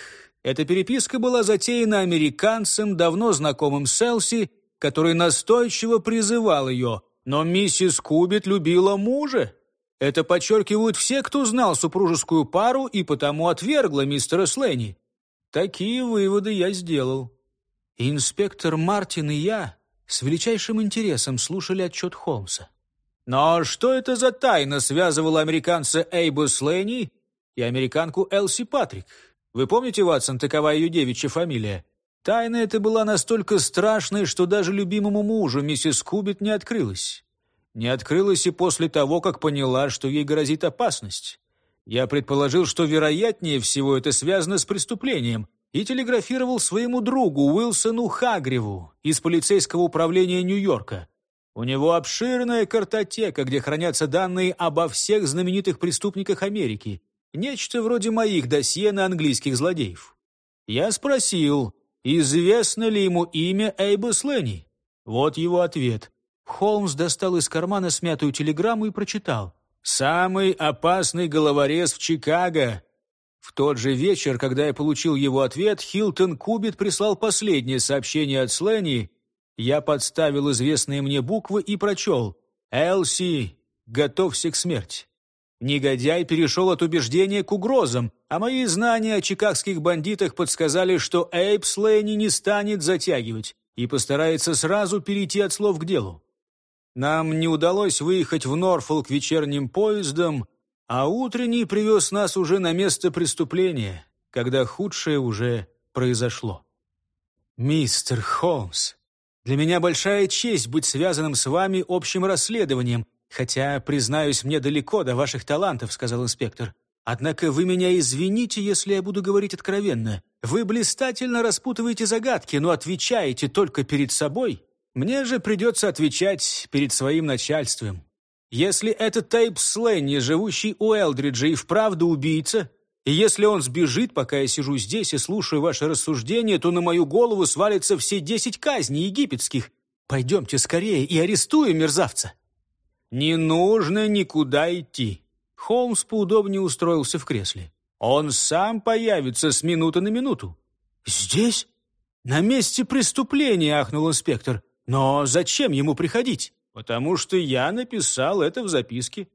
эта переписка была затеяна американцем, давно знакомым с Элси, который настойчиво призывал ее, но миссис Кубит любила мужа. Это подчеркивают все, кто знал супружескую пару и потому отвергла мистера Слэнни. Такие выводы я сделал. Инспектор Мартин и я с величайшим интересом слушали отчет Холмса. Но что это за тайна связывала американца Эйба Слэнни и американку Элси Патрик? Вы помните, Ватсон, такова ее девичья фамилия? Тайна эта была настолько страшной, что даже любимому мужу миссис Кубит не открылась. Не открылась и после того, как поняла, что ей грозит опасность. Я предположил, что вероятнее всего это связано с преступлением, и телеграфировал своему другу Уилсону Хагриву из полицейского управления Нью-Йорка. У него обширная картотека, где хранятся данные обо всех знаменитых преступниках Америки. Нечто вроде моих досье на английских злодеев. Я спросил, известно ли ему имя Эйба Сленни. Вот его ответ. Холмс достал из кармана смятую телеграмму и прочитал. «Самый опасный головорез в Чикаго в тот же вечер, когда я получил его ответ, Хилтон Кубит прислал последнее сообщение от Сленни. Я подставил известные мне буквы и прочел «Элси, готовься к смерти». Негодяй перешел от убеждения к угрозам, а мои знания о чикагских бандитах подсказали, что Эйб Слейни не станет затягивать и постарается сразу перейти от слов к делу. Нам не удалось выехать в Норфолк вечерним поездом, а утренний привез нас уже на место преступления, когда худшее уже произошло. «Мистер Холмс, для меня большая честь быть связанным с вами общим расследованием, хотя, признаюсь, мне далеко до ваших талантов», — сказал инспектор. «Однако вы меня извините, если я буду говорить откровенно. Вы блистательно распутываете загадки, но отвечаете только перед собой. Мне же придется отвечать перед своим начальством. Если этот Тейп Сленни, живущий у Элдриджа, и вправду убийца, и если он сбежит, пока я сижу здесь и слушаю ваши рассуждения, то на мою голову свалятся все десять казней египетских. Пойдемте скорее и арестуем мерзавца». «Не нужно никуда идти». Холмс поудобнее устроился в кресле. «Он сам появится с минуты на минуту». «Здесь? На месте преступления», — ахнул инспектор. «Но зачем ему приходить?» потому что я написал это в записке».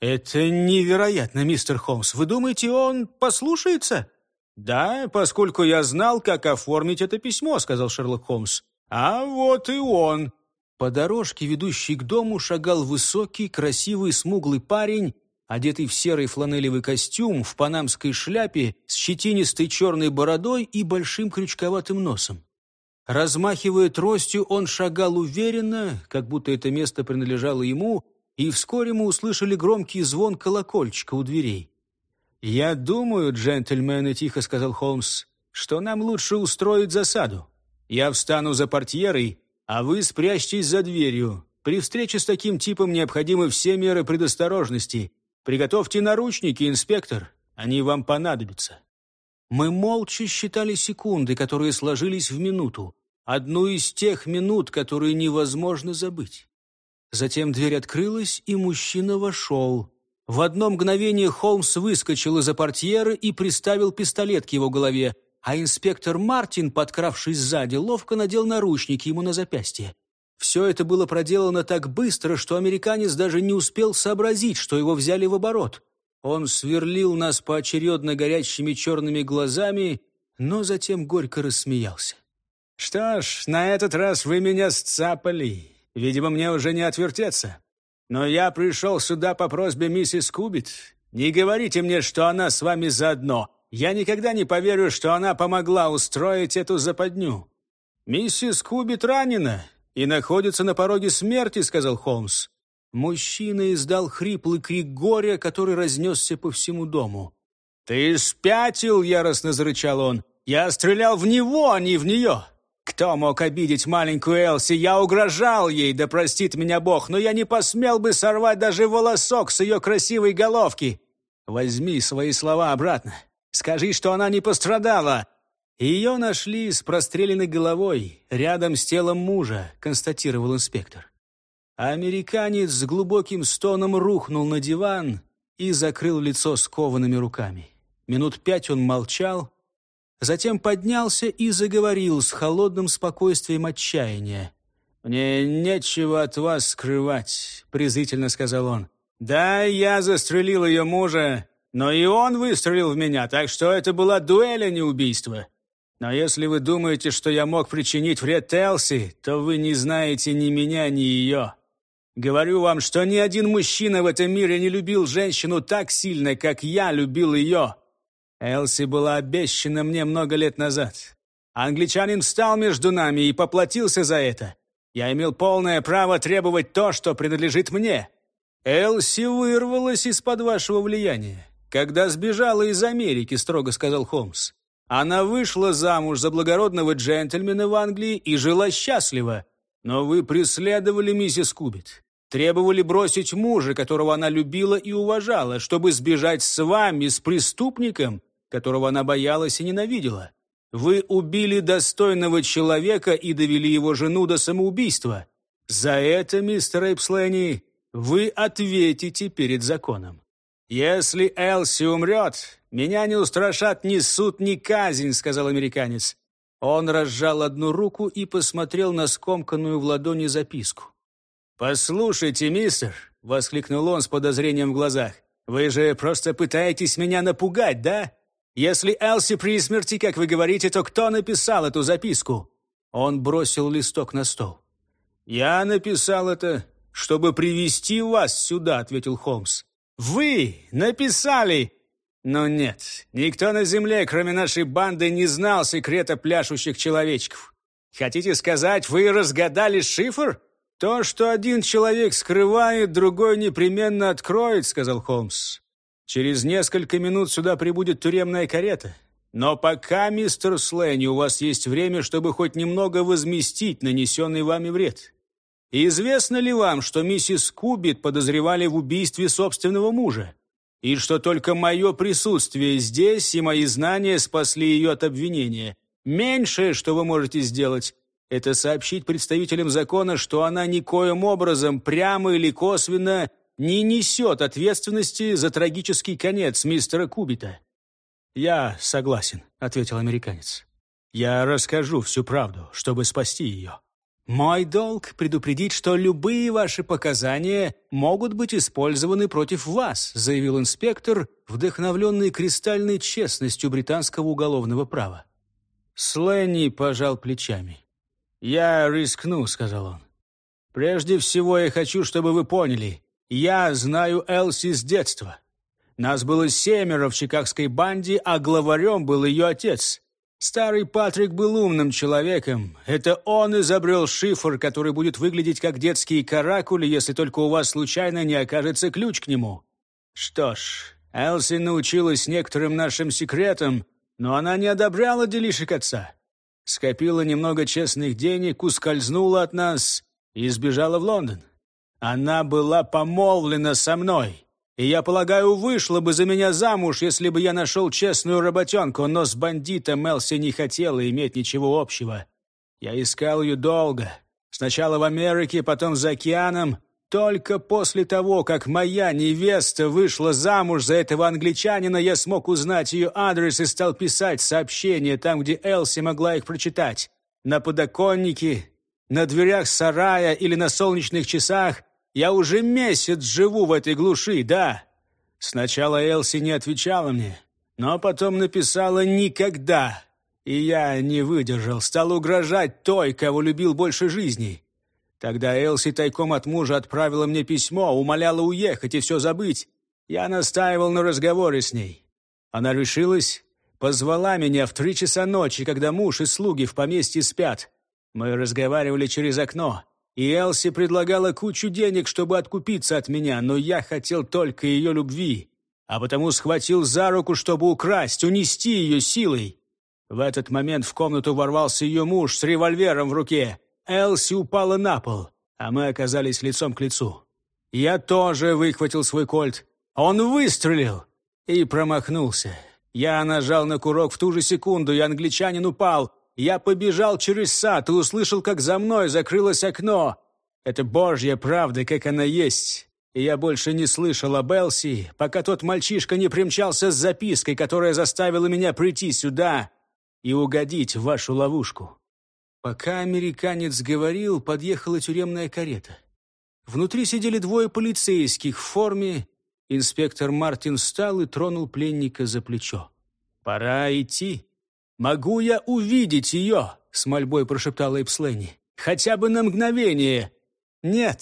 «Это невероятно, мистер Холмс. Вы думаете, он послушается?» «Да, поскольку я знал, как оформить это письмо», — сказал Шерлок Холмс. «А вот и он». По дорожке, ведущей к дому, шагал высокий, красивый, смуглый парень, одетый в серый фланелевый костюм, в панамской шляпе, с щетинистой черной бородой и большим крючковатым носом. Размахивая тростью, он шагал уверенно, как будто это место принадлежало ему, и вскоре мы услышали громкий звон колокольчика у дверей. «Я думаю, джентльмены», — тихо сказал Холмс, — «что нам лучше устроить засаду. Я встану за портьерой, а вы спрячьтесь за дверью. При встрече с таким типом необходимы все меры предосторожности. Приготовьте наручники, инспектор, они вам понадобятся». Мы молча считали секунды, которые сложились в минуту. Одну из тех минут, которые невозможно забыть. Затем дверь открылась, и мужчина вошел. В одно мгновение Холмс выскочил из-за портьеры и приставил пистолет к его голове, а инспектор Мартин, подкравшись сзади, ловко надел наручники ему на запястье. Все это было проделано так быстро, что американец даже не успел сообразить, что его взяли в оборот. Он сверлил нас поочередно горящими черными глазами, но затем горько рассмеялся. «Что ж, на этот раз вы меня сцапали. Видимо, мне уже не отвертеться. Но я пришел сюда по просьбе миссис Кубит. Не говорите мне, что она с вами заодно. Я никогда не поверю, что она помогла устроить эту западню». «Миссис Кубит ранена и находится на пороге смерти», — сказал Холмс. Мужчина издал хриплый крик горя, который разнесся по всему дому. «Ты спятил!» — яростно зарычал он. «Я стрелял в него, а не в нее!» Кто мог обидеть маленькую Элси? Я угрожал ей, да простит меня Бог, но я не посмел бы сорвать даже волосок с ее красивой головки. Возьми свои слова обратно. Скажи, что она не пострадала. Ее нашли с простреленной головой, рядом с телом мужа, констатировал инспектор. Американец с глубоким стоном рухнул на диван и закрыл лицо скованными руками. Минут пять он молчал, затем поднялся и заговорил с холодным спокойствием отчаяния.
«Мне нечего от вас скрывать», — презрительно сказал он. «Да, я застрелил ее мужа, но и он выстрелил в меня, так что это была дуэль, а не убийство. Но если вы думаете, что я мог причинить вред Телси, то вы не знаете ни меня, ни ее. Говорю вам, что ни один мужчина в этом мире не любил женщину так сильно, как я любил ее. Элси была обещана мне много лет назад. Англичанин встал между нами и поплатился за это. Я имел полное право требовать то, что принадлежит мне. Элси вырвалась из-под вашего влияния. Когда сбежала из Америки, строго сказал Холмс. Она вышла замуж за благородного джентльмена в Англии и жила счастливо. Но вы преследовали миссис Кубит. Требовали бросить мужа, которого она любила и уважала, чтобы сбежать с вами, с преступником, которого она боялась и ненавидела. Вы убили достойного человека и довели его жену до самоубийства. За это, мистер Эйпсленни, вы ответите перед законом. Если Элси умрет, меня не устрашат ни суд, ни казнь, сказал американец. Он разжал одну руку и посмотрел на скомканную в ладони записку. «Послушайте, мистер!» — воскликнул он с подозрением в глазах. «Вы же просто пытаетесь меня напугать, да? Если Элси при смерти, как вы говорите, то кто написал эту записку?» Он бросил листок на стол. «Я написал это, чтобы привести вас сюда», — ответил Холмс. «Вы написали!» Но нет, никто на земле, кроме нашей банды, не знал секрета пляшущих человечков. Хотите сказать, вы разгадали шифр? «То, что один человек скрывает, другой непременно откроет», — сказал Холмс. «Через несколько минут сюда прибудет тюремная карета. Но пока, мистер Слэнни, у вас есть время, чтобы хоть немного возместить нанесенный вами вред. Известно ли вам, что миссис Кубит подозревали в убийстве собственного мужа? И что только мое присутствие здесь и мои знания спасли ее от обвинения? Меньшее, что вы можете сделать, это сообщить представителям закона, что она никоим образом, прямо или косвенно, не несет ответственности за трагический конец мистера Кубита. «Я согласен», — ответил американец. «Я расскажу всю правду, чтобы спасти ее». «Мой долг — предупредить, что любые ваши показания могут быть использованы против вас», заявил инспектор, вдохновленный кристальной честностью британского уголовного права. Сленни пожал плечами. «Я рискну», — сказал он. «Прежде всего я хочу, чтобы вы поняли, я знаю Элси с детства. Нас было семеро в чикагской банде, а главарем был ее отец. Старый Патрик был умным человеком. Это он изобрел шифр, который будет выглядеть как детские каракули, если только у вас случайно не окажется ключ к нему. Что ж, Элси научилась некоторым нашим секретам, но она не одобряла делишек отца скопила немного честных денег, ускользнула от нас и сбежала в Лондон. Она была помолвлена со мной, и, я полагаю, вышла бы за меня замуж, если бы я нашел честную работенку, но с бандитом Элси не хотела иметь ничего общего. Я искал ее долго. Сначала в Америке, потом за океаном, только после того, как моя невеста вышла замуж за этого англичанина, я смог узнать ее адрес и стал писать сообщения там, где Элси могла их прочитать. На подоконнике, на дверях сарая или на солнечных часах. Я уже месяц живу в этой глуши, да. Сначала Элси не отвечала мне, но потом написала «никогда». И я не выдержал, стал угрожать той, кого любил больше жизни. Тогда Элси тайком от мужа отправила мне письмо, умоляла уехать и все забыть. Я настаивал на разговоре с ней. Она решилась, позвала меня в три часа ночи, когда муж и слуги в поместье спят. Мы разговаривали через окно, и Элси предлагала кучу денег, чтобы откупиться от меня, но я хотел только ее любви, а потому схватил за руку, чтобы украсть, унести ее силой. В этот момент в комнату ворвался ее муж с револьвером в руке. Элси упала на пол, а мы оказались лицом к лицу. Я тоже выхватил свой кольт. Он выстрелил и промахнулся. Я нажал на курок в ту же секунду, и англичанин упал. Я побежал через сад и услышал, как за мной закрылось окно. Это божья правда, как она есть. И я больше не слышал об Элси, пока тот мальчишка не примчался с запиской, которая заставила меня прийти сюда и угодить в вашу ловушку. Пока американец говорил, подъехала тюремная карета. Внутри сидели двое полицейских в форме. Инспектор Мартин встал и тронул пленника за плечо. «Пора идти. Могу я увидеть ее?» — с мольбой прошептала Эпсленни. «Хотя бы на мгновение». «Нет,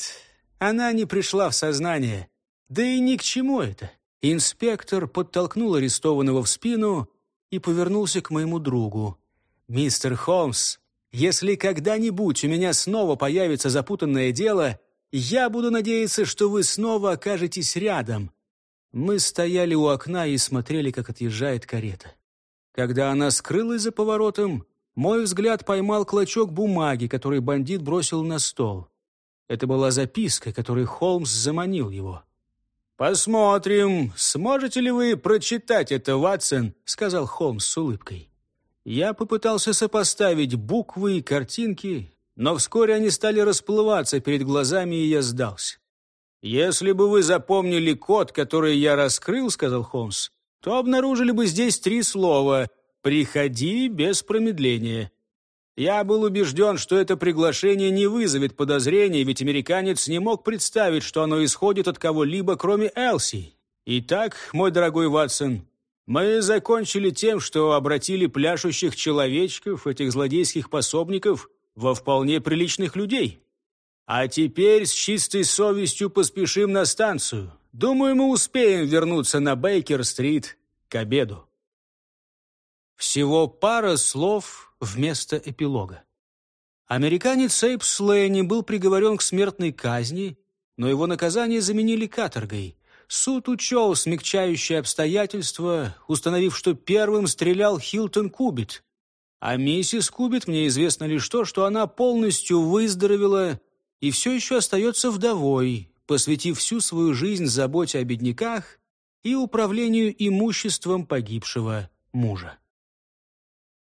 она не пришла в сознание. Да и ни к чему это». Инспектор подтолкнул арестованного в спину и повернулся к моему другу. «Мистер Холмс, если когда-нибудь у меня снова появится запутанное дело, я буду надеяться, что вы снова окажетесь рядом». Мы стояли у окна и смотрели, как отъезжает карета. Когда она скрылась за поворотом, мой взгляд поймал клочок бумаги, который бандит бросил на стол. Это была записка, которой Холмс заманил его. «Посмотрим, сможете ли вы прочитать это, Ватсон?» — сказал Холмс с улыбкой. Я попытался сопоставить буквы и картинки, но вскоре они стали расплываться перед глазами, и я сдался. «Если бы вы запомнили код, который я раскрыл, — сказал Холмс, — то обнаружили бы здесь три слова «Приходи без промедления». Я был убежден, что это приглашение не вызовет подозрений, ведь американец не мог представить, что оно исходит от кого-либо, кроме Элси. Итак, мой дорогой Ватсон, мы закончили тем, что обратили пляшущих человечков, этих злодейских пособников, во вполне приличных людей. А теперь с чистой совестью поспешим на станцию. Думаю, мы успеем вернуться на Бейкер-стрит к обеду. Всего пара слов вместо эпилога. Американец Эйп Слэйни был приговорен к смертной казни, но его наказание заменили каторгой. Суд учел смягчающие обстоятельства, установив, что первым стрелял Хилтон Кубит, а миссис Кубит мне известно лишь то, что она полностью выздоровела и все еще остается вдовой, посвятив всю свою жизнь заботе о бедняках и управлению имуществом погибшего мужа.